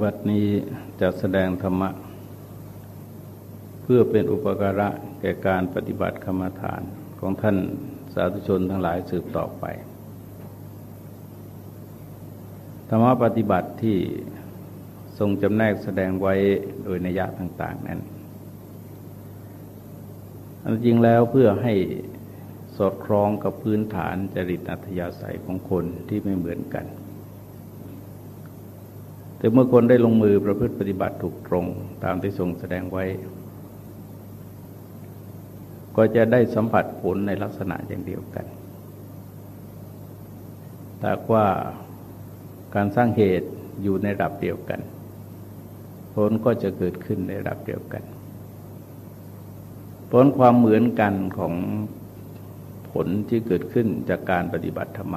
บัดนี้จะแสดงธรรมะ เพื่อเป็นอุปการะแก่การปฏิบัติกรรมฐานของท่านสาธุชนทั้งหลายสืบต่อไป ธรรมะปฏิบัติที่ทรงจำแนกแสดงไว้โดยนัยยะต่าง ๆ นั้นอันจริงแล้วเพื่อให้สอดคล้องกับพื้นฐานจริตอัธยาศัยของคนที่ไม่เหมือนกัน แต่เมื่อคนได้ลงมือประพฤติปฏิบัติถูกตรง ตามที่ทรงแสดงไว้ ก็จะได้สัมผัสผลในลักษณะอย่างเดียวกัน แต่ว่าการสร้างเหตุอยู่ในระดับเดียวกัน ผลก็จะเกิดขึ้นในระดับเดียวกัน ผลความเหมือนกันของผลที่เกิดขึ้นจากการปฏิบัติธรรม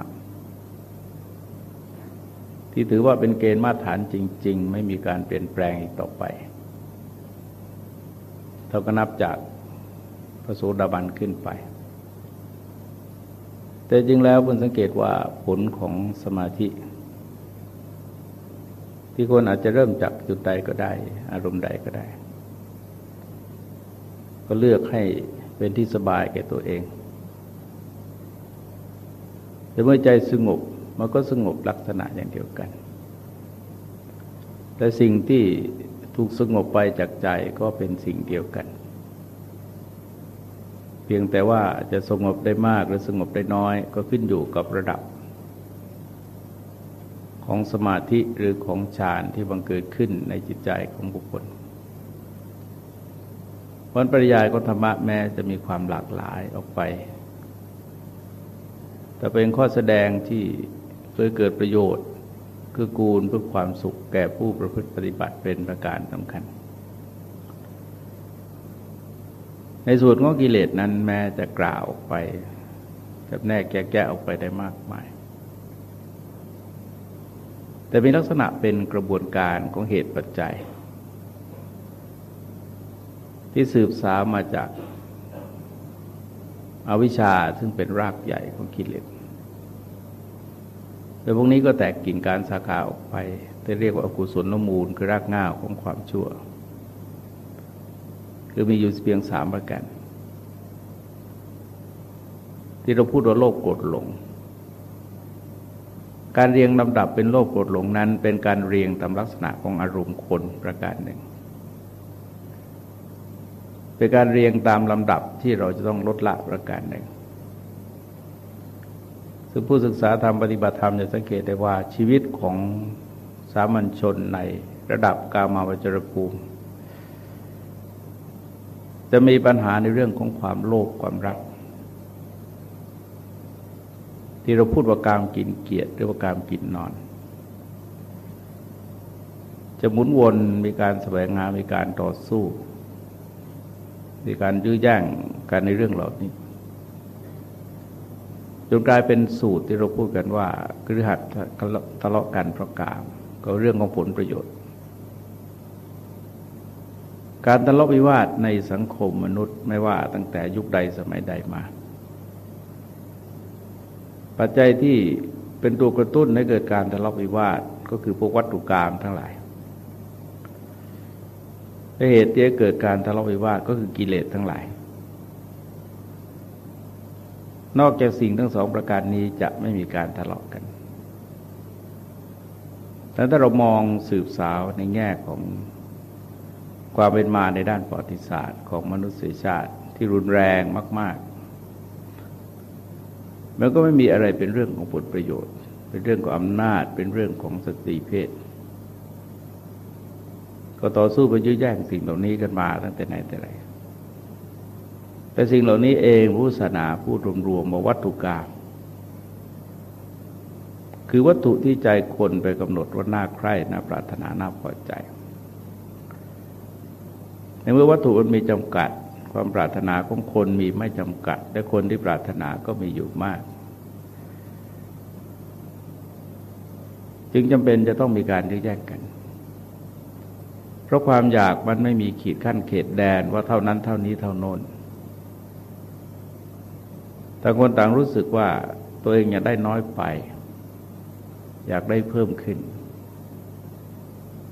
ที่ถือว่าเป็นเกณฑ์มาตรฐานจริง ๆ ไม่มีการเปลี่ยนแปลงอีกต่อไปเท่าก็นับจากพระโสดาบันขึ้นไป แต่จริงแล้วคุณสังเกตว่าผลของสมาธิ ที่คนอาจจะเริ่มจากจุดใดก็ได้ อารมณ์ใดก็ได้ ก็เลือกให้เป็นที่สบายแก่ตัวเองแต่เมื่อใจสงบ มันก็สงบลักษณะอย่างเดียวกัน แต่สิ่งที่ถูกสงบไปจากใจก็เป็นสิ่งเดียวกัน เพียงแต่ว่าจะสงบได้มากหรือสงบได้น้อยก็ขึ้นอยู่กับระดับ ของสมาธิหรือของฌานที่บังเกิดขึ้นในจิตใจของบุคคลวันปริยายของธรรมะแม้จะมีความหลากหลายออกไป แต่เป็นข้อแสดงที่ เพื่อเกิดประโยชน์คือกูลเพื่อความสุขแก่ผู้ประพฤติปฏิบัติเป็นประการสำคัญ ในส่วนของกิเลสนั้นแม้จะกล่าวออกไปจะแนกแก้ๆออกไปได้มากมาย แต่มีลักษณะเป็นกระบวนการของเหตุปัจจัย ที่สืบสาวมาจากอาวิชชาซึ่งเป็นรากใหญ่ของกิเลส แต่พวกนี้ก็แตกกิ่งการสาขาออกไปจะเรียกว่าอกุศลนมูลคือรากง่าของความชั่ว คือมีอยู่เพียงสามประการที่เราพูดว่าโลภโกรธหลง การเรียงลำดับเป็นโลภโกรธหลงนั้น เป็นการเรียงตามลักษณะของอารมณ์คนประการหนึ่ง เป็นการเรียงตามลำดับที่เราจะต้องลดละประการหนึ่ง ซึ่งผู้ศึกษาธรรมปฏิบัติธรรมจะสังเกตได้ว่าชีวิตของสามัญชนในระดับกามาวจรภูมิ จะมีปัญหาในเรื่องของความโลภความรัก ที่เราพูดว่าการกินเกียรติหรือว่าการกินนอน จะหมุนวนมีการแสวงหามีการต่อสู้ มีการยื้อแย่งกันในเรื่องเหล่านี้ จนกลายเป็นสูตรที่เราพูดกันว่ากฤหัสทะเลาะกันเพราะกามก็เรื่องของผลประโยชน์ การทะเลาะวิวาทในสังคมมนุษย์ไม่ว่าตั้งแต่ยุคใดสมัยใดมา ปัจจัยที่เป็นตัวกระตุ้นให้เกิดการทะเลาะวิวาทก็คือพวกวัตถุกรรมทั้งหลายเหตุที่เกิดการทะเลาะวิวาทก็คือกิเลสทั้งหลาย นอกจากสิ่งทั้งสองประการนี้จะไม่มีการทะเลาะกันแต่ถ้าเรามองสืบสาวในแง่ของความเป็นมาในด้านประวัติศาสตร์ของมนุษยชาติที่รุนแรงมาก ๆ มันก็ไม่มีอะไรเป็นเรื่องของผลประโยชน์ เป็นเรื่องของอำนาจ เป็นเรื่องของสตรีเพศ ก็ต่อสู้ไปยื้อแย่งสิ่งเหล่านี้กันมาตั้งแต่ไหนแต่ไร แต่สิ่งเหล่านี้เองพุทธศาสนาพูดรวมๆว่าวัตถุกรรมคือวัตถุที่ใจคนไปกำหนดว่าน่าใคร่น่าปรารถนาน่าพอใจ ในเมื่อวัตถุมันมีจำกัด ความปรารถนาของคนมีไม่จำกัด และคนที่ปรารถนาก็มีอยู่มาก จึงจำเป็นจะต้องมีการแยกกัน เพราะความอยากมันไม่มีขีดขั้นเขตแดนว่าเท่านั้นเท่านี้เท่าโน้น ต่างคนต่างรู้สึกว่าตัวเองอยากได้น้อยไป อยากได้เพิ่มขึ้น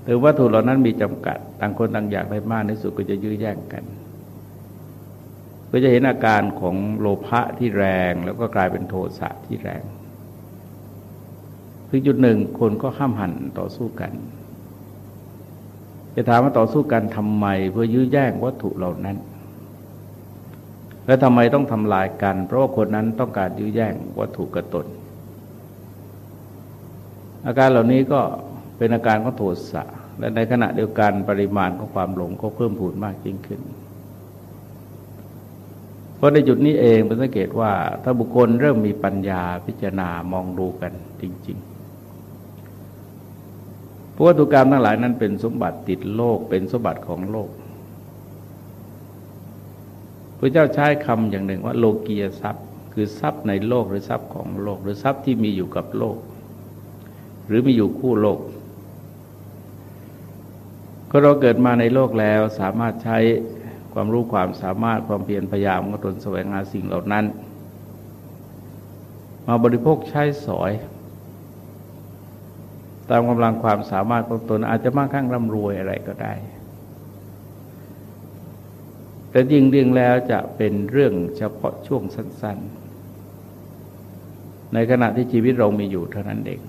แต่วัตถุเหล่านั้นมีจำกัด ต่างคนต่างอยากได้มากในสุดก็จะยื้อแย่งกัน ก็จะเห็นอาการของโลภะที่แรง แล้วก็กลายเป็นโทสะที่แรงถึงจุดหนึ่งคนก็ห้ามหันต่อสู้กัน จะถามว่าต่อสู้กันทำไม เพื่อยื้อแย่งวัตถุเหล่านั้น และทำไมต้องทำลายกัน เพราะว่าคนนั้นต้องการยื้อแย่งวัตถุกระตน อาการเหล่านี้ก็เป็นอาการของโทสะและในขณะเดียวกันปริมาณของความหลงก็เพิ่มพูนมากยิ่งขึ้น เพราะในจุดนี้เองเป็นสังเกตว่า ถ้าบุคคลเริ่มมีปัญญาพิจารณามองดูกันจริงๆเพราะวัตถุกรรมทั้งหลายนั้นเป็นสมบัติติดโลกเป็นสมบัติของโลก ระเจ้าใช้คำอย่างหนึ่งว่าโลกียทรัพย์ คือทรัพย์ในโลกหรือทรัพย์ของโลก หรือทรัพย์ที่มีอยู่กับโลก หรือมีอยู่คู่โลกก็เราเกิดมาในโลกแล้วสามารถใช้ความรู้ความสามารถความเพียรพยายามของตนแสวงหาสิ่งเหล่านั้น มาบริโภคใช้สอย ตามกำลังความสามารถของตนอาจจะมากข้างร่ำรวยอะไรก็ได้ แต่จริงเรื่องแล้วจะเป็นเรื่องเฉพาะช่วงสั้น ๆ ในขณะที่ชีวิตเรามีอยู่เท่านั้นเอง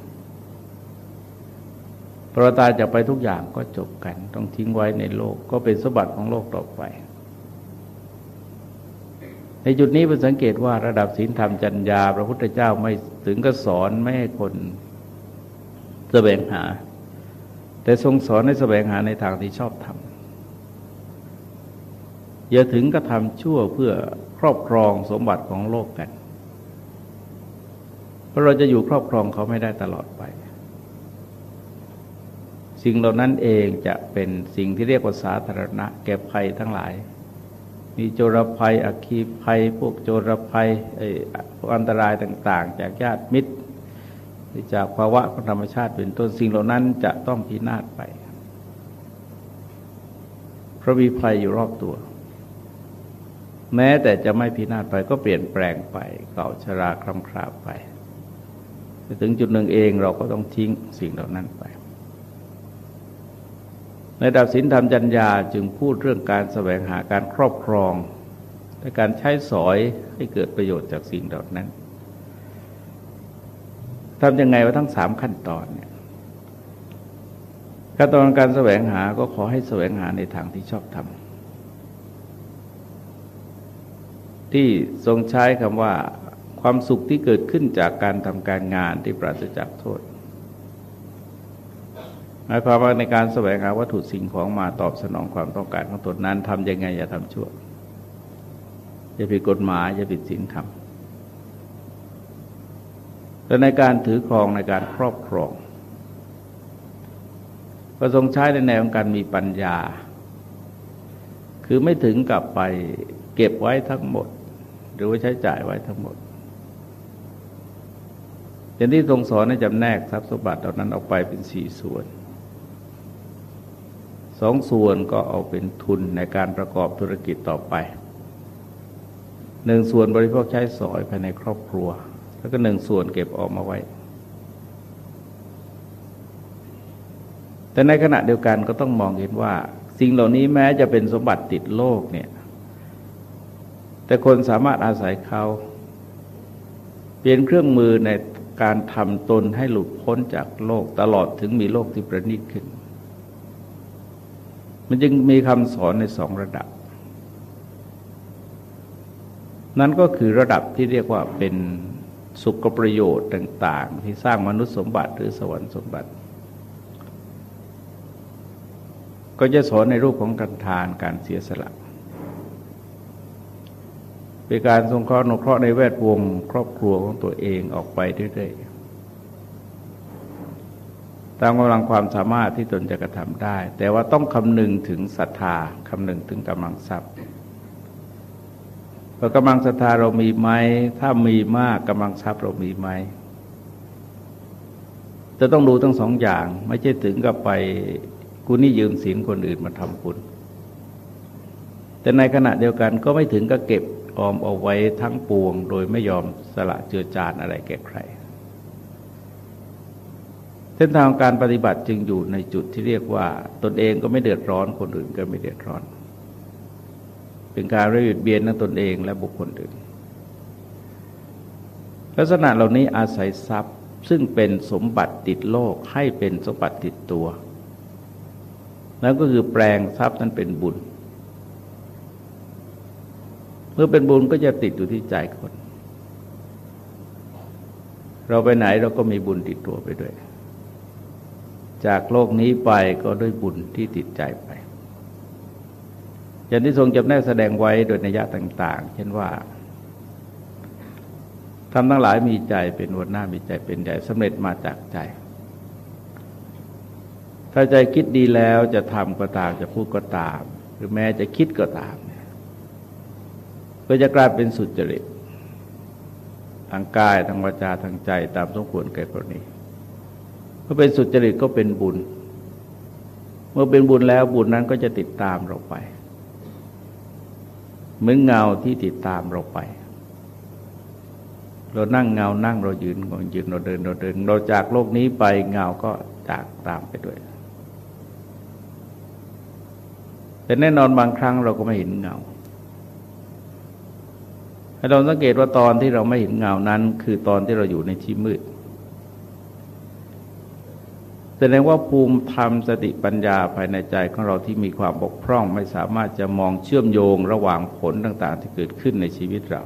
พอตายจากไปทุกอย่างก็จบกัน ต้องทิ้งไว้ในโลกก็เป็นสมบัติของโลกต่อไป ในจุดนี้เป็นสังเกตว่าระดับศีลธรรมจัญญา พระพุทธเจ้าไม่ถึงก็สอนไม่ให้คนแสวงหา แต่ทรงสอนให้แสวงหาในทางที่ชอบทำ อย่าถึงก็ทำชั่วเพื่อครอบครองสมบัติของโลกกัน เพราะเราจะอยู่ครอบครองเขาไม่ได้ตลอดไป สิ่งเหล่านั้นเองจะเป็นสิ่งที่เรียกว่าสาธารณะ แก่ภัยทั้งหลาย มีโจรภัยอคีภัย พวกโจรภัยพวกอันตรายต่าง ๆ จากญาติมิตรจากภาวะของธรรมชาติเป็นต้นสิ่งเหล่านั้นจะต้องพินาศไป เพราะมีภัยอยู่รอบตัว แม้แต่จะไม่พินาศไปก็เปลี่ยนแปลงไป เก่าชราคลำคราไปถึงจุดหนึ่งเองเราก็ต้องทิ้งสิ่งเหล่านั้นไป ในดับศีลธรรมจัญญาจึงพูดเรื่องการแสวงหาการครอบครองและการใช้สอยให้เกิดประโยชน์จากสิ่งเหล่านั้นทำยังไงว่าทั้งสามขั้นตอนเนี่ยขั้นตอนการแสวงหาก็ขอให้แสวงหาในทางที่ชอบทำ ที่ทรงใช้คำว่าความสุขที่เกิดขึ้นจากการทำการงานที่ปราศจากโทษหมายความว่าในการแสวงหาวัตถุสิ่งของมาตอบสนองความต้องการของตนนั้นทำยังไงอย่าทำชั่วอย่าผิดกฎหมายอย่าผิดศีลธรรมแต่ในการถือครองในการครอบครองก็ทรงใช้ในแนวของการมีปัญญา คือไม่ถึงกับไปเก็บไว้ทั้งหมด หรือว่าใช้จ่ายไว้ทั้งหมดอย่างที่ทรงสอนให้จำแนกทรัพย์สมบัติเหล่านั้นออกไปเป็นสี่ส่วนสองส่วนก็เอาเป็นทุนในการประกอบธุรกิจต่อไปหนึ่งส่วนบริโภคใช้สอยภายในครอบครัว แล้วก็หนึ่งส่วนเก็บออกมาไว้ แต่ในขณะเดียวกันก็ต้องมองเห็นว่า สิ่งเหล่านี้แม้จะเป็นสมบัติติดโลกเนี่ย แต่คนสามารถอาศัยเขา เปลี่ยนเครื่องมือในการทำตนให้หลุดพ้นจากโลกตลอดถึงมีโลกที่ประณีตขึ้น มันจึงมีคำสอนในสองระดับ นั่นก็คือระดับที่เรียกว่าเป็นสุขประโยชน์ต่าง ๆ ที่สร้างมนุษย์สมบัติหรือสวรรค์สมบัติ ก็จะสอนในรูปของการทานการเสียสละ เป็นการทรงเคราะห์นุเคราะห์ในแวดวงครอบครัวของตัวเองออกไปเรื่อยๆตามกำลังความสามารถที่ตนจะกระทำได้ แต่ว่าต้องคำนึงถึงศรัทธาคำนึงถึงกำลังทรัพย์ว่ากำลังศรัทธาเรามีไหมถ้ามีมากกำลังทรัพย์เรามีไหมจะต้องดูทั้งสองอย่าง ไม่ใช่ถึงกับไปกูนี่ยืมสินคนอื่นมาทำบุญแต่ในขณะเดียวกันก็ไม่ถึงกับเก็บ ออมเอาไว้ทั้งปวง โดยไม่ยอมสละเจือจานอะไรแก่ใคร เส้นทางการปฏิบัติจึงอยู่ในจุดที่เรียกว่า ตนเองก็ไม่เดือดร้อนคนอื่นก็ไม่เดือดร้อน เป็นการระยุดเบียนทั้งตนเองและบุคคลอื่น ลักษณะเหล่านี้อาศัยทรัพย์ซึ่งเป็นสมบัติติดโลกให้เป็นสมบัติติดตัว แล้วก็คือแปลงทรัพย์นั้นเป็นบุญ เมื่อเป็นบุญก็จะติดอยู่ที่ใจคน เราไปไหนเราก็มีบุญติดตัวไปด้วย จากโลกนี้ไปก็ด้วยบุญที่ติดใจไป อย่างที่ทรงจำแนกแสดงไว้โดยนัยยะต่าง ๆ เช่นว่าทำทั้งหลายมีใจเป็นหัวหน้ามีใจเป็นใหญ่สำเร็จมาจากใจ ถ้าใจคิดดีแล้วจะทำก็ตามจะพูดก็ตาม หรือแม้จะคิดก็ตาม ก็จะกลายเป็นสุจริตทางกายทางวาจาทางใจตามสมควรแก่กรณีเมื่อเป็นสุจริตก็เป็นบุญ เมื่อเป็นบุญแล้วบุญนั้นก็จะติดตามเราไป เหมือนเงาที่ติดตามเราไป เรานั่งเงานั่งเรายืนเรายืนเราเดินเราเดิน เราจากโลกนี้ไปเงาก็จากตามไปด้วย แต่แน่นอนบางครั้งเราก็ไม่เห็นเงา ให้เราสังเกตว่าตอนที่เราไม่เห็นเงานั้น คือตอนที่เราอยู่ในที่มืดแสดงว่าภูมิธรรมสติปัญญาภายในใจของเราที่มีความบกพร่องไม่สามารถจะมองเชื่อมโยงระหว่างผลต่างๆ ที่เกิดขึ้นในชีวิตเรา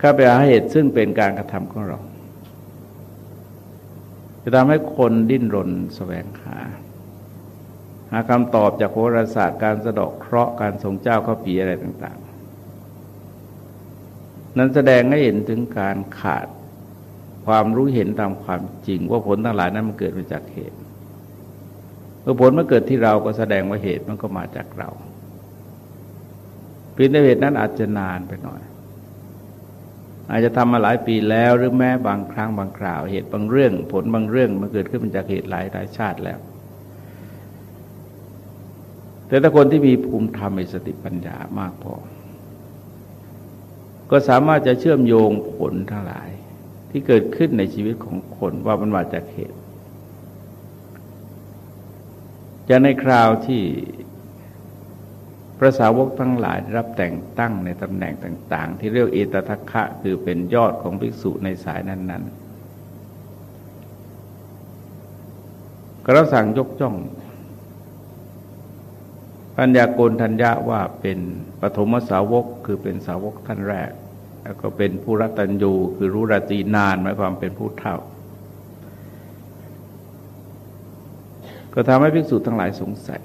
ข้าไปหาเหตุซึ่งเป็นการกระทำของเรา จะทำให้คนดิ้นรนสแสวงหาหาคำตอบจากโหราศาสตร์การสะดอกเคราะห์การทรงเจ้าข้าปีอะไรต่าง นั้นแสดงให้เห็นถึงการขาดความรู้เห็นตามความจริง ว่าผลทั้งหลายนั้นมันเกิดมาจากเหตุเมื่อผลมันเกิดที่เราก็แสดงว่าเหตุมันก็มาจากเราปีนเหตุนั้นอาจจะนานไปหน่อย อาจจะทำมาหลายปีแล้วหรือแม้บางครั้งบางคราว เหตุบางเรื่อง ผลบางเรื่องมันเกิดขึ้นมาจากเหตุหลายหลายชาติแล้ว แต่ถ้าคนที่มีภูมิธรรมมีสติปัญญามากพอ ก็สามารถจะเชื่อมโยงผลทั้งหลาย ที่เกิดขึ้นในชีวิตของคนว่ามันมาจากเหตุจะในคราวที่พระสาวกทั้งหลายรับแต่งตั้งในตำแหน่งต่าง ๆ ที่เรียกเอตทัคคะคือเป็นยอดของภิกษุในสายนั้นๆ ก็รับสั่งยกจ้อง ปัญญาโกณทัญญาว่าเป็นปฐมสาวกคือเป็นสาวกท่านแรก แล้วก็เป็นผู้รัตัญญูคือรู้รตีนานหมายความเป็นผู้เท่า ก็ทำให้ภิกษุทั้งหลายสงสัย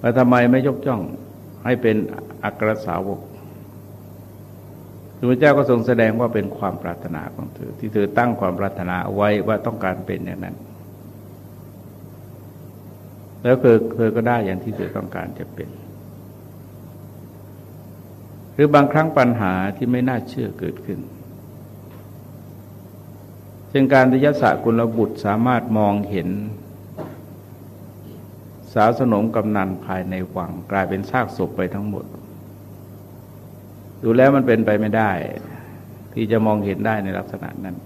ว่าทำไมไม่ยกย่องให้เป็นอัครสาวกพระเจ้าก็ทรงแสดงว่าเป็นความปรารถนาของเธอ ที่เธอตั้งความปรารถนาไว้ว่าต้องการเป็นอย่างนั้น แล้วเธอเธอก็ได้อย่างที่เธอต้องการจะเป็น รือบางครั้งปัญหาที่ไม่น่าเชื่อเกิดขึ้นเช่นการที่ยศกุลบุตรสามารถมองเห็น สาวสนมกำนันภายในวังกลายเป็นซากศพไปทั้งหมด ดูแล้วมันเป็นไปไม่ได้ ที่จะมองเห็นได้ในลักษณะนั้น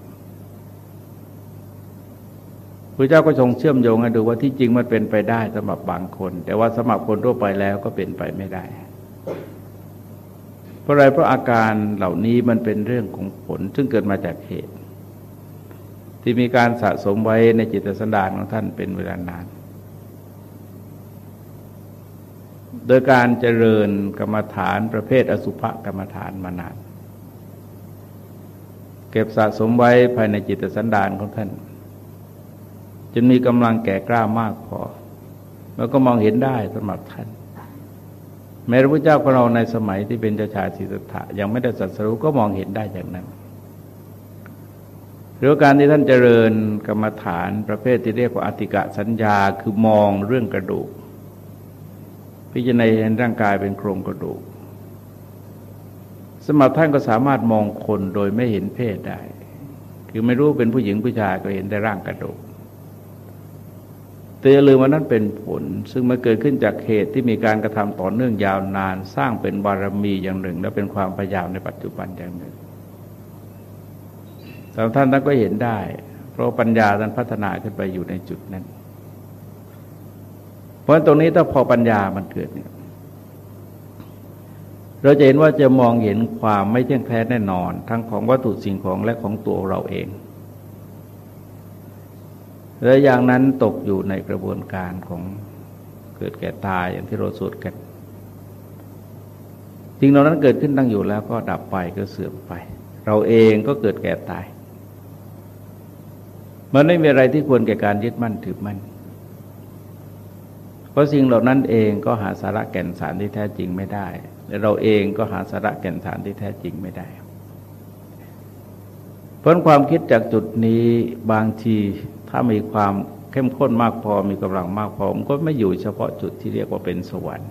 พระเจ้าก็ทรงเชื่อมโยงให้ดูว่าที่จริงมันเป็นไปได้สำหรับบางคน แต่ว่าสำหรับคนทั่วไปแล้วก็เป็นไปไม่ได้ เพราะอะไรเพราะอาการเหล่านี้มันเป็นเรื่องของผล ซึ่งเกิดมาจากเหตุ ที่มีการสะสมไว้ในจิตสันดานของท่านเป็นเวลานาน โดยการเจริญกรรมฐานประเภทอสุภกรรมฐานมานาน เก็บสะสมไว้ภายในจิตสันดานของท่านจนมีกำลังแก่กล้ามากพอ แล้วก็มองเห็นได้สำหรับท่าน แม้พระพุทธเจ้าของเราในสมัยที่เป็นเจ้าชายสิทธัตถะยังไม่ได้สัตสรู้ก็มองเห็นได้อย่างนั้นหรือการที่ท่านเจริญกรรมฐานประเภทที่เรียกว่าอติกะสัญญาคือมองเรื่องกระดูก พิจารณาเห็นร่างกายเป็นโครงกระดูก สมัครท่านก็สามารถมองคนโดยไม่เห็นเพศได้ คือไม่รู้เป็นผู้หญิงผู้ชายก็เห็นแต่ร่างกระดูก แต่อย่าลืมว่านั้นเป็นผล ซึ่งมันเกิดขึ้นจากเหตุที่มีการกระทำต่อเนื่องยาวนาน สร้างเป็นบารมีอย่างหนึ่ง และเป็นความพยายามในปัจจุบันอย่างหนึ่งแต่ท่านท่านก็เห็นได้ เพราะปัญญานั้นพัฒนาขึ้นไปอยู่ในจุดนั้น เพราะตรงนี้ถ้าพอปัญญามันเกิดเนี่ยเราจะเห็นว่าจะมองเห็นความไม่เที่ยงแท้แน่นอน ทั้งของวัตถุสิ่งของและของตัวเราเอง และอย่างนั้นตกอยู่ในกระบวนการของเกิดแก่ตายอย่างที่เราสวดกันสิ่งเหล่านั้นเกิดขึ้นตั้งอยู่แล้วก็ดับไปก็เสื่อมไป เราเองก็เกิดแก่ตาย มันไม่มีอะไรที่ควรแก่การยึดมั่นถือมั่นเพราะสิ่งเหล่านั้นเองก็หาสาระแก่นสารที่แท้จริงไม่ได้และเราเองก็หาสาระแก่นสารที่แท้จริงไม่ได้ เพราะความคิดจากจุดนี้บางที ถ้ามีความเข้มข้นมากพอมีกำลังมากพอมันก็ไม่อยู่เฉพาะจุดที่เรียกว่าเป็นสวรรค์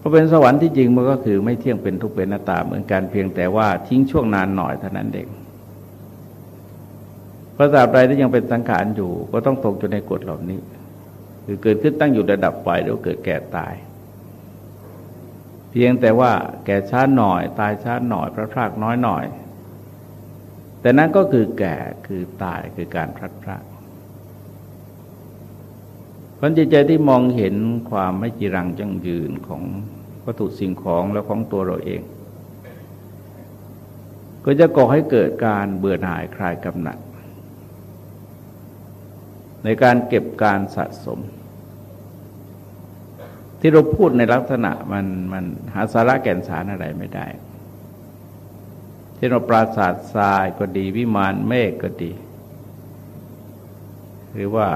พอเป็นสวรรค์ที่จริงมันก็คือไม่เที่ยงเป็นทุกเป็นหน้าตาเหมือนกันเพียงแต่ว่าทิ้งช่วงนานหน่อยเท่านั้นเองพระสาบใดที่ยังเป็นสังขารอยู่ ก็ต้องตกอยู่ในกฎเหล่านี้ คือเกิดขึ้นตั้งอยู่ระดับไปแล้วเกิดแก่ตาย เพียงแต่ว่าแก่ช้าหน่อย ตายช้าหน่อยพระพรากน้อยหน่อย แต่นั้นก็คือแก่คือตายคือการพลัดพรากคนจิตใจที่มองเห็นความไม่จีรังจังยืนของวัตถุสิ่งของและของตัวเราเอง ก็จะก่อให้เกิดการเบื่อหน่ายคลายกำหนัด ในการเก็บการสะสม ที่เราพูดในลักษณะมันมันหาสาระแก่นสารอะไรไม่ได้ ที่เราปราศาสทรายก็ดีวิมานเมฆก็ดี หรือว่า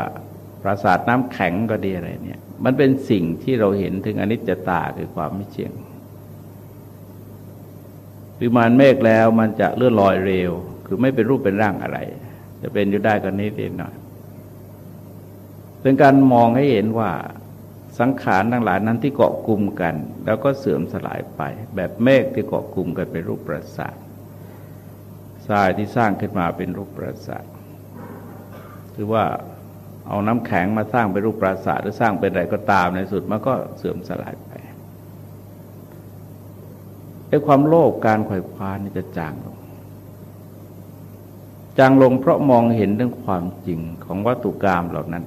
ปราสาทน้ำแข็งก็ดีอะไรเนี่ย มันเป็นสิ่งที่เราเห็นถึงอนิจจตาคือความไม่เที่ยง วิมานเมฆแล้วมันจะเลื่อนลอยเร็ว คือไม่เป็นรูปเป็นร่างอะไร จะเป็นอยู่ได้ก็นิดเดียวหน่อยเป็นการมองให้เห็นว่าสังขารทั้งหลายนั้นที่เกาะกลุ่มกัน แล้วก็เสื่อมสลายไป แบบเมฆที่เกาะกลุ่มกันเป็นรูปประสาท ทรายที่สร้างขึ้นมาเป็นรูปประสาทหรือว่าเอาน้ำแข็งมาสร้างเป็นรูปปราสาทหรือสร้างเป็นอะไรก็ตามในสุดมันก็เสื่อมสลายไปไอ้ความโลภการขวายคว้านี่จะจางลงจางลงเพราะมองเห็นเรื่องความจริงของวัตถุกรรมเหล่านั้น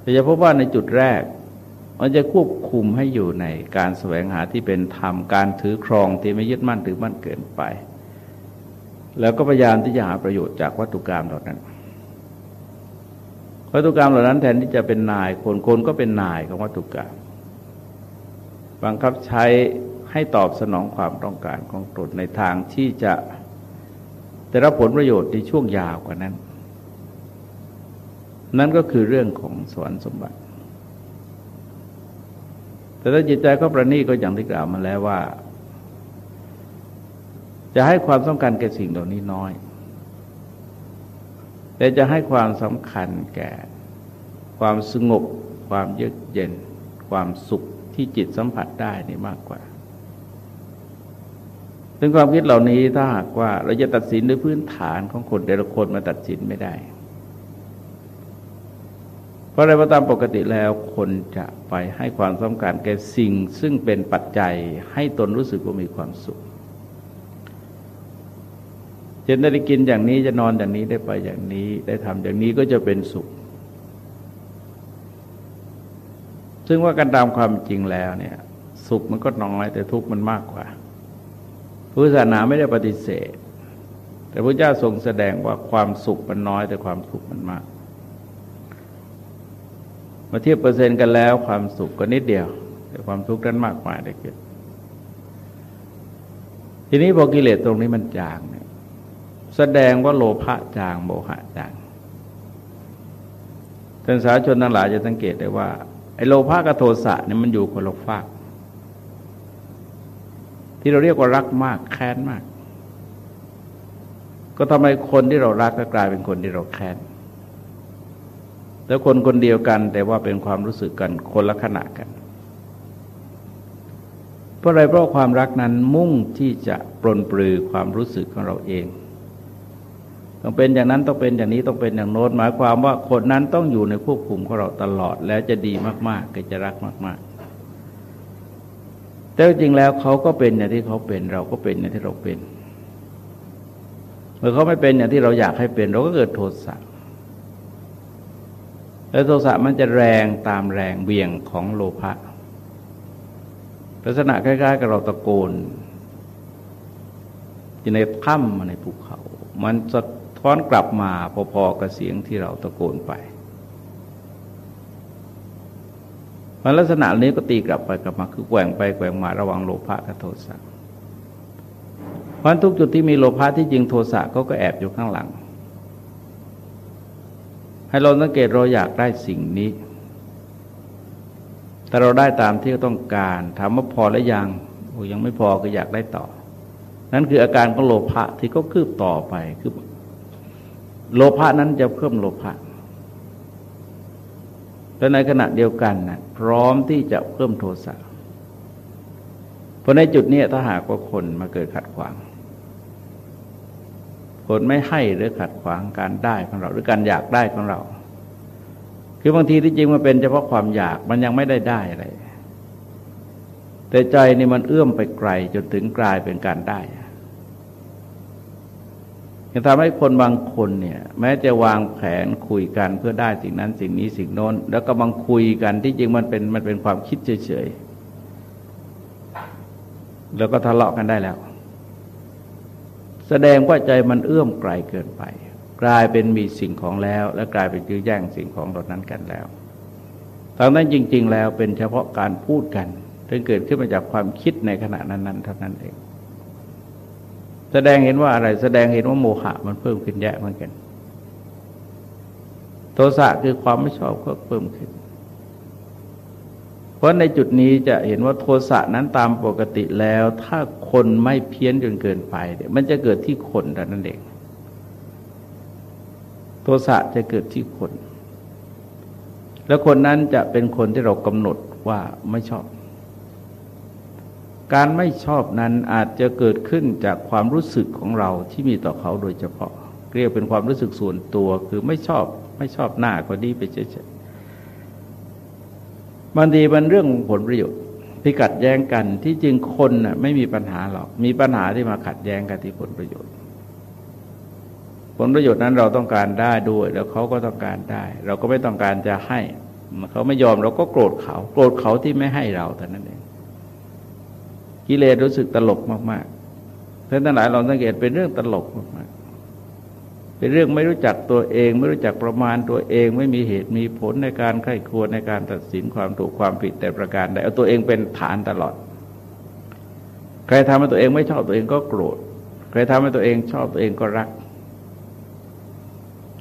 แต่จะพบว่าในจุดแรก มันจะควบคุมให้อยู่ในการแสวงหาที่เป็นธรรมการถือครองที่ไม่ยึดมั่นถือมั่นเกินไป แล้วก็พยายามที่จะหาประโยชน์จากวัตถุกรรมเหล่านั้น วัตถุกรรมเหล่านั้นแทนที่จะเป็นนายคนคนก็เป็นนายของวัตถุกรรมบังคับใช้ให้ตอบสนองความต้องการของตนในทางที่จะได้รับผลประโยชน์ในช่วงยาวกว่านั้น นั่นก็คือเรื่องของสวรรค์สมบัติ แต่ถ้าจิตใจก็ประณีก็อย่างที่กล่าวมาแล้วว่า จะให้ความสำคัญแก่สิ่งเหล่านี้น้อย แต่จะให้ความสำคัญแก่ ความสงบ ความเยือกเย็น ความสุขที่จิตสัมผัสได้นี่มากกว่าถึงความคิดเหล่านี้ถ้าหากว่าเราจะตัดสินด้วยพื้นฐานของคนแต่ละคนมาตัดสินไม่ได้ เพราะอะไรว่าตามปกติแล้วคนจะไปให้ความสำคัญแก่สิ่งซึ่งเป็นปัจจัยให้ตนรู้สึกว่ามีความสุข จะได้กินอย่างนี้จะนอนอย่างนี้ได้ไปอย่างนี้ได้ทำอย่างนี้ก็จะเป็นสุข ซึ่งว่ากันตามความจริงแล้วเนี่ยสุขมันก็น้อย แต่ทุกข์มันมากกว่าพุทธศาสนาไม่ได้ปฏิเสธ แต่พระเจ้าทรงแสดงว่าความสุขมันน้อย แต่ความทุกข์มันมากมาเทียบเปอร์เซ็นต์กันแล้ว ความสุขก็นิดเดียว แต่ความทุกข์นั้นมากมายได้เกิดทีนี้พอกิเลสตรงนี้มันจางเนี่ย แสดงว่าโลภะจางโมหะจางท่านสาชนทั้งหลายจะสังเกตได้ว่าไอ้โลภะกับโทสะเนี่ยมันอยู่คนละฝากที่เราเรียกว่ารักมากแค้นมาก ก็ทำไมคนที่เรารักก็กลายเป็นคนที่เราแค้นแล้วคนคนเดียวกันแต่ว่าเป็นความรู้สึกกันคนละขณะกัน เพราะอะไรเพราะความรักนั้นมุ่งที่จะปลนปลือความรู้สึกของเราเอง ต้องเป็นอย่างนั้นต้องเป็นอย่างนี้ต้องเป็นอย่างโน้นหมายความว่าคนนั้นต้องอยู่ในควบคุมของเราตลอด แล้วจะดีมากๆก็จะรักมาก ๆ แต่จริงแล้วเขาก็เป็นอย่างที่เขาเป็น เราก็เป็นอย่างที่เราเป็นเมื่อเขาไม่เป็นอย่างที่เราอยากให้เป็น เราก็เกิดโทสะแล้วโทสะมันจะแรงตามแรงเบี่ยงของโลภะลักษณะคล้ๆกับเราตะโกนอยู่ในถ้ำในภูเขา มันสะ ท้อนกลับมาพอๆกับเสียงที่เราตะโกนไปมันลักษณะนี้ก็ตีกลับไปกลับมาคือแกว่งไปแกว่งมาระวังโลภะกับโทสะเพราะทุกจุดที่มีโลภะที่จริงโทสะก็ก็แอบอยู่ข้างหลัง ให้เราสังเกตเราอยากได้สิ่งนี้ แต่เราได้ตามที่ต้องการถามว่าพอแล้วยังโอ้ยังไม่พอก็อยากได้ต่อ นั่นคืออาการของโลภะที่ก็คืบต่อไปคือ โลภะนั้นจะเพิ่มโลภะแต่ในขณะเดียวกันนะพร้อมที่จะเพิ่มโทสะเพราะในจุดนี้ถ้าหากว่าคนมาเกิดขัดขวาง คนไม่ให้หรือขัดขวางการได้ของเรา หรือการอยากได้ของเรา คือบางทีที่จริงมันเป็นเฉพาะความอยากมันยังไม่ได้ได้อะไร แต่ใจนี่มันเอื้อมไปไกลจนถึงกลายเป็นการได้ จะทำให้คนบางคนเนี่ย แม้จะวางแผนคุยกันเพื่อได้สิ่งนั้นสิ่งนี้สิ่งโน้น แล้วก็บางคุยกันที่จริงมันเป็นมันเป็นความคิดเฉยๆแล้วก็ทะเลาะกันได้แล้ว แสดงว่าใจมันเอื้อมไกลเกินไป กลายเป็นมีสิ่งของแล้ว และกลายเป็นยื้อแย่งสิ่งของเหล่านั้นกันแล้วตอนนั้นจริงๆ แล้วเป็นเฉพาะการพูดกันที่เกิดขึ้นมาจากความคิดในขณะนั้นๆเท่านั้นเอง แสดงเห็นว่าอะไร แสดงเห็นว่าโมหะมันเพิ่มขึ้นแยะเหมือนกัน โทสะคือความไม่ชอบก็เพิ่มขึ้น เพราะในจุดนี้จะเห็นว่าโทสะนั้นตามปกติแล้ว ถ้าคนไม่เพี้ยนจนเกินไปเนี่ยมันจะเกิดที่คนแต่นั้นเองโทสะจะเกิดที่คน แล้วคนนั้นจะเป็นคนที่เรากำหนดว่าไม่ชอบ การไม่ชอบนั้นอาจจะเกิดขึ้นจากความรู้สึกของเราที่มีต่อเขาโดยเฉพาะ เรียกเป็นความรู้สึกส่วนตัวคือไม่ชอบไม่ชอบหน้าก็ดีไปเฉยๆบางทีมันเรื่องผลประโยชน์พิกัดแย้งกันที่จริงคนน่ะไม่มีปัญหาหรอกมีปัญหาที่มาขัดแย้งกันที่ผลประโยชน์ ผลประโยชน์นั้นเราต้องการได้ด้วย แล้วเขาก็ต้องการได้ เราก็ไม่ต้องการจะให้เขาไม่ยอมเราก็โกรธเขา โกรธเขาที่ไม่ให้เราแต่นั้นเอง กิเลสรู้สึกตลกมากๆท่านทั้งหลายลองสังเกตเป็นเรื่องตลกมากๆเป็นเรื่องไม่รู้จักตัวเอง ไม่รู้จักประมาณตัวเอง ไม่มีเหตุมีผลในการไข้ควรในการตัดสินความถูกความผิดแต่ประการใดเอาตัวเองเป็นฐานตลอด ใครทำให้ตัวเองไม่ชอบตัวเองก็โกรธ ใครทำให้ตัวเองชอบตัวเองก็รัก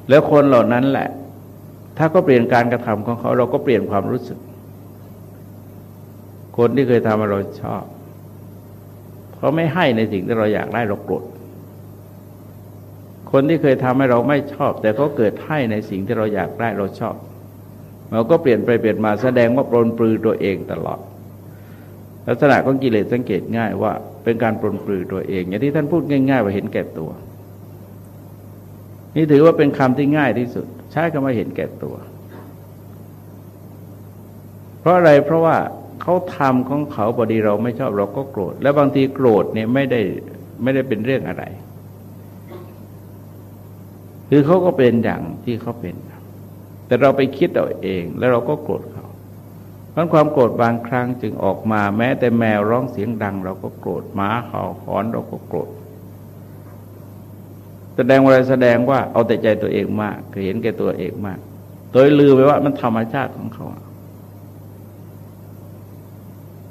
แล้วคนเหล่านั้นแหละ ถ้าก็เปลี่ยนการกระทำของเขาเราก็เปลี่ยนความรู้สึก คนที่เคยทำให้เราชอบ เขาไม่ให้ในสิ่งที่เราอยากได้เราโกรธคนที่เคยทำให้เราไม่ชอบ แต่เขาเกิดให้ในสิ่งที่เราอยากได้เราชอบ เราก็เปลี่ยนไปเปลี่ยนมาแสดงว่าปลนปลือตัวเองตลอด ลักษณะของกิเลสสังเกตง่ายว่า เป็นการปลนปลือตัวเอง อย่างที่ท่านพูดง่าย ๆ ว่าเห็นแก่ตัว นี่ถือว่าเป็นคำที่ง่ายที่สุด ใช้คำว่าเห็นแก่ตัว เพราะอะไรเพราะว่า เขาทำของเขาพอดีเราไม่ชอบเราก็โกรธ แล้วบางทีโกรธเนี่ยไม่ได้ไม่ได้เป็นเรื่องอะไร คือเขาก็เป็นอย่างที่เขาเป็น แต่เราไปคิดเอาเองแล้วเราก็โกรธเขาเพราะความโกรธบางครั้งจึงออกมาแม้แต่แมวร้องเสียงดัง เราก็โกรธหมาเห่าหอนเราก็โกรธแสดงอะไรแสดงว่าเอาแต่ใจตัวเองมากเห็นแก่ตัวเองมาก โดยลืมไปว่ามันธรรมชาติของเขา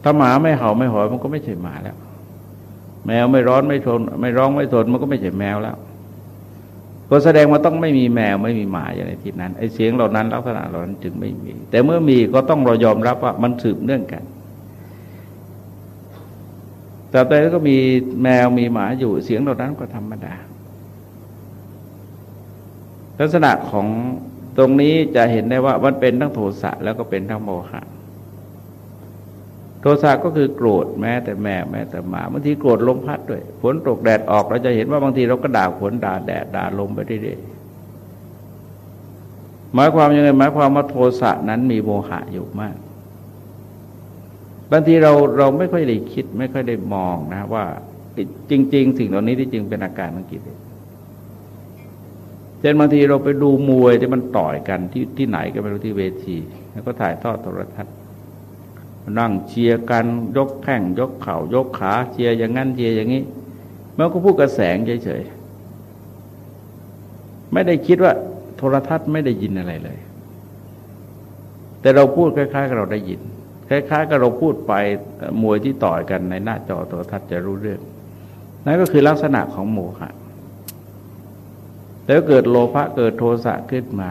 ถ้าหมาไม่เห่าไม่หอยมันก็ไม่ใช่หมาแล้ว แมวไม่ร้อนไม่ทนไม่ร้องไม่ทนมันก็ไม่ใช่แมวแล้ว ก็แสดงว่าต้องไม่มีแมวไม่มีหมาอย่างในที่นั้นไอ้เสียงเหล่านั้นลักษณะเหล่านั้นจึงไม่มี แต่เมื่อมีก็ต้องเรายอมรับว่ามันสืบเนื่องกันแต่แต่ก็มีแมวมีหมาอยู่เสียงเหล่านั้นก็ธรรมดา ลักษณะของตรงนี้จะเห็นได้ว่ามันเป็นทั้งโทสะแล้วก็เป็นทั้งโมหะ โทสะก็คือโกรธแม้แต่แม่แม้แต่หมาบางทีโกรธลมพัดด้วยฝนตกแดดออกเราจะเห็นว่าบางทีเราก็ด่าฝนด่าแดดด่าลมไปเรื่อยๆหมายความยังไงหมายความว่าโทสะนั้นมีโมหะอยู่มาก บางทีเราเราไม่ค่อยได้คิด ไม่ค่อยได้มองนะว่าจริง ๆ สิ่งเหล่านี้ที่จริงเป็นอาการของกิเลสเช่นบางทีเราไปดูมวยที่มันต่อยกันที่ที่ไหนก็ไม่รู้ที่เวที แล้วก็ถ่ายทอดโทรทัศน์ นั่งเชียร์กันยกแข้งยกเข่ายกขาเชียร์อย่างนั้นเชียร์อย่างนี้มันก็พูดกระแสงเฉยๆไม่ได้คิดว่าโทรทัศน์ไม่ได้ยินอะไรเลย แต่เราพูดคล้ายๆกับเราได้ยิน คล้ายๆกับเราพูดไปมวยที่ต่อยกันในหน้าจอโทรทัศน์จะรู้เรื่องนั่นก็คือลักษณะของโมหะแล้วเกิดโลภะเกิดโทสะขึ้นมา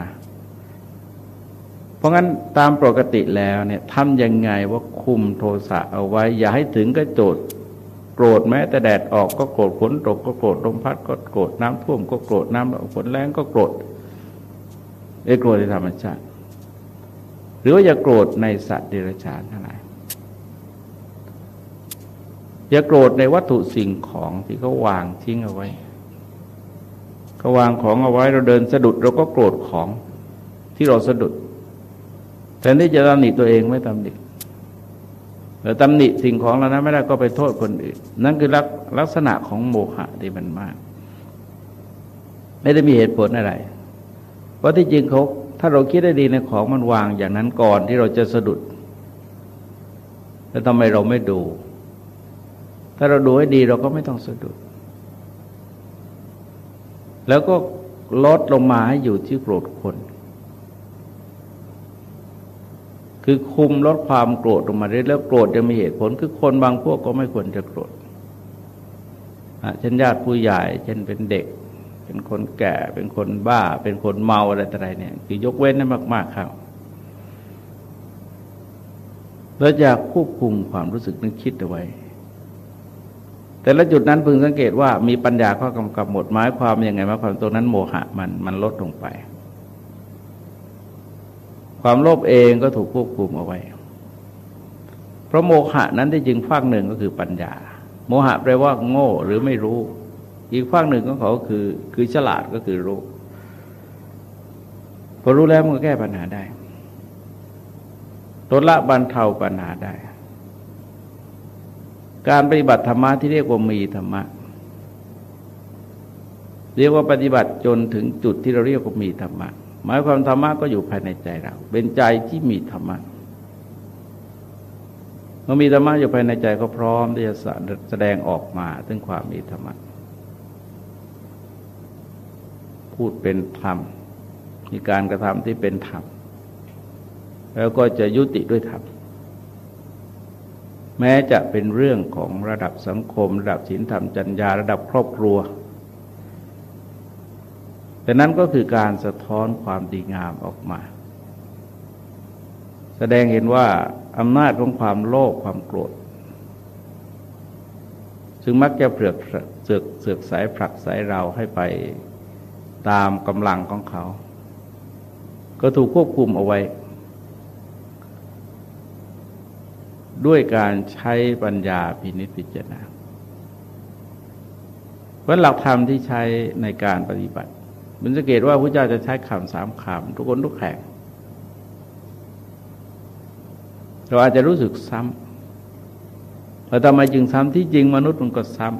เพราะงั้นตามปกติแล้วเนี่ยทำยังไงว่าคุมโทสะเอาไว้ อย่าให้ถึงกระโจดโกรธแม้แต่แดดออกก็โกรธฝนตกก็โกรธลมพัดก็โกรธน้ำท่วมก็โกรธน้ำฝนแรงก็โกรธไอ้โกรธในธรรมชาติ หรือว่าอย่าโกรธในสัตว์เดรัจฉานทั้งหลายอย่าโกรธในวัตถุสิ่งของที่เขาวางทิ้งเอาไว้ก็วางของเอาไว้เราเดินสะดุดเราก็โกรธของที่เราสะดุด แทนที่จะตำหนิตัวเองไม่ตำหนิเราตำหนิสิ่งของเรานั้นไม่ได้ก็ไปโทษคนอื่น นั่นคือลักลักษณะของโมหะที่มันมาก ไม่ได้มีเหตุผลอะไร เพราะที่จริงเขาถ้าเราคิดได้ดีในของมันวางอย่างนั้นก่อนที่เราจะสะดุด แล้วทำไมเราไม่ดู ถ้าเราดูให้ดีเราก็ไม่ต้องสะดุด แล้วก็ลดลงมาให้อยู่ที่โกรธคน คือคุมลดความโกรธลงมาเรื่อยแล้วโกรธจะมีเหตุผล คือคนบางพวกก็ไม่ควรจะโกรธเช่นญาติผู้ใหญ่ เช่นเป็นเด็ก เป็นคนแก่ เป็นคนบ้า เป็นคนเมาอะไรต่ออะไรเนี่ย คือยกเว้นได้มาก ๆครับแล้วอยากควบคุมความรู้สึกนึกคิดเอาไว้ แต่ละจุดนั้นพึงสังเกตว่ามีปัญญาข้อกำกับหมดหมายความยังไงมาความตรงนั้นโมหะมันมันลดลงไป ความโลภเองก็ถูกควบคุมเอาไว้ เพราะโมหะนั้นที่จริงฝากหนึ่งก็คือปัญญา โมหะแปลว่า โง่หรือไม่รู้ อีกฝากหนึ่งของเขาคือ คือฉลาดก็คือรู้พอรู้แล้วมันก็แก้ปัญหาได้ลดละบรรเทาปัญหาได้ การปฏิบัติธรรมะที่เรียกว่ามีธรรมะ เรียกว่าปฏิบัติจนถึงจุดที่เราเรียกว่ามีธรรมะ หมายความธรรมะก็อยู่ภายในใจเรา เป็นใจที่มีธรรมะเมื่อมีธรรมะอยู่ภายในใจก็พร้อมที่จะแสดงออกมาถึงความมีธรรมะพูดเป็นธรรม มีการกระทำที่เป็นธรรม แล้วก็จะยุติด้วยธรรม แม้จะเป็นเรื่องของระดับสังคม ระดับศีลธรรมจัญญาระดับครอบครัว แต่นั้นก็คือการสะท้อนความดีงามออกมา แสดงเห็นว่าอำนาจของความโลภความโกรธ ซึ่งมักจะเปลือกเสือกเสือกสายผลักสายเราให้ไปตามกำลังของเขา ก็ถูกควบคุมเอาไว้ ด้วยการใช้ปัญญาพินิจพิจารณาเพราะหลักธรรมที่ใช้ในการปฏิบัติ มันสังเกตว่าพระเจ้าจะใช้คำสามคำทุกคนทุกแห่งเราอาจจะรู้สึกซ้ำแต่ทำไมจึงซ้ำที่จริงมนุษย์มันก็ซ้ำ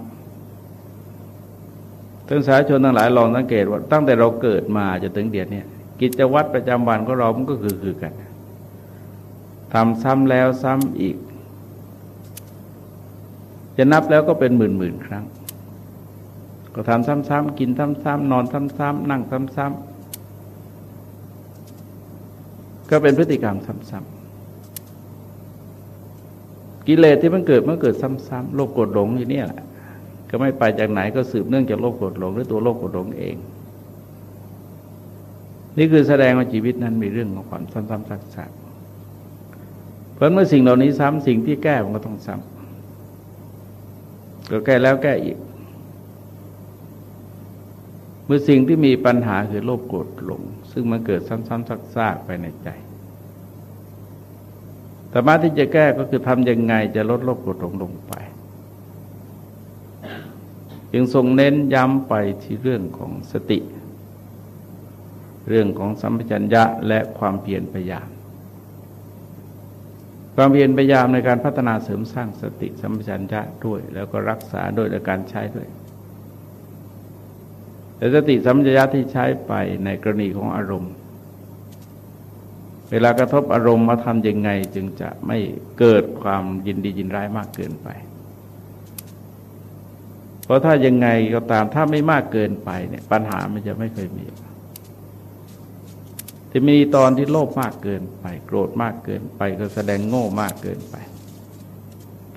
ท่านสาชนทั้งหลายลองสังเกตว่าตั้งแต่เราเกิดมาจนถึงเดียนี้กิจวัตรประจำวันของเรา มันก็คือคือกันทำซ้ำแล้วซ้ำอีก จะนับแล้วก็เป็นหมื่นหมื่นครั้ง ก็ทำซ้ำๆกินซ้ำๆนอนซ้ำๆนั่งซ้ำๆก็เป็นพฤติกรรมซ้ำๆกิเลสที่มันเกิดมันเกิดซ้ำๆโลภโกรธหลงอยู่เนี่ยแหละก็ไม่ไปจากไหนก็สืบเนื่องจากโลภโกรธหลงหรือตัวโลภโกรธหลงเอง นี่คือแสดงว่าชีวิตนั้นมีเรื่องของความซ้ำๆซักๆเพราะเมื่อสิ่งเหล่านี้ซ้ำสิ่งที่แก้มันก็ต้องซ้ำก็แก้แล้วแก้อีก มื่อสิ่งที่มีปัญหาคือโลภโกรธหลง ซึ่งมันเกิดซ้ำๆซากๆไปในใจธรรมะที่จะแก้ก็คือทำยังไงจะลดโลภโกรธหลงลงไป จึงทรงเน้นย้ำไปที่เรื่องของสติ เรื่องของสัมปชัญญะและความเพียรพยายาม ความเพียรพยายามในการพัฒนาเสริมสร้างสติสัมปชัญญะด้วย แล้วก็รักษาด้วยการใช้ด้วย แต่สติสัมปชัญญะที่ใช้ไปในกรณีของอารมณ์ เวลากระทบอารมณ์มาทำยังไงจึงจะไม่เกิดความยินดียินร้ายมากเกินไป เพราะถ้ายังไงก็ตามถ้าไม่มากเกินไปเนี่ยปัญหามันจะไม่เคยมีที่มีตอนที่โลภมากเกินไป โกรธมากเกินไปก็แสดงโง่มากเกินไป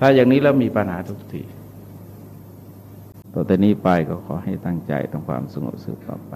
ถ้าอย่างนี้แล้วมีปัญหาทุกที ต่อแต่นี้ไปก็ขอให้ตั้งใจทำความสงบสุขต่อไป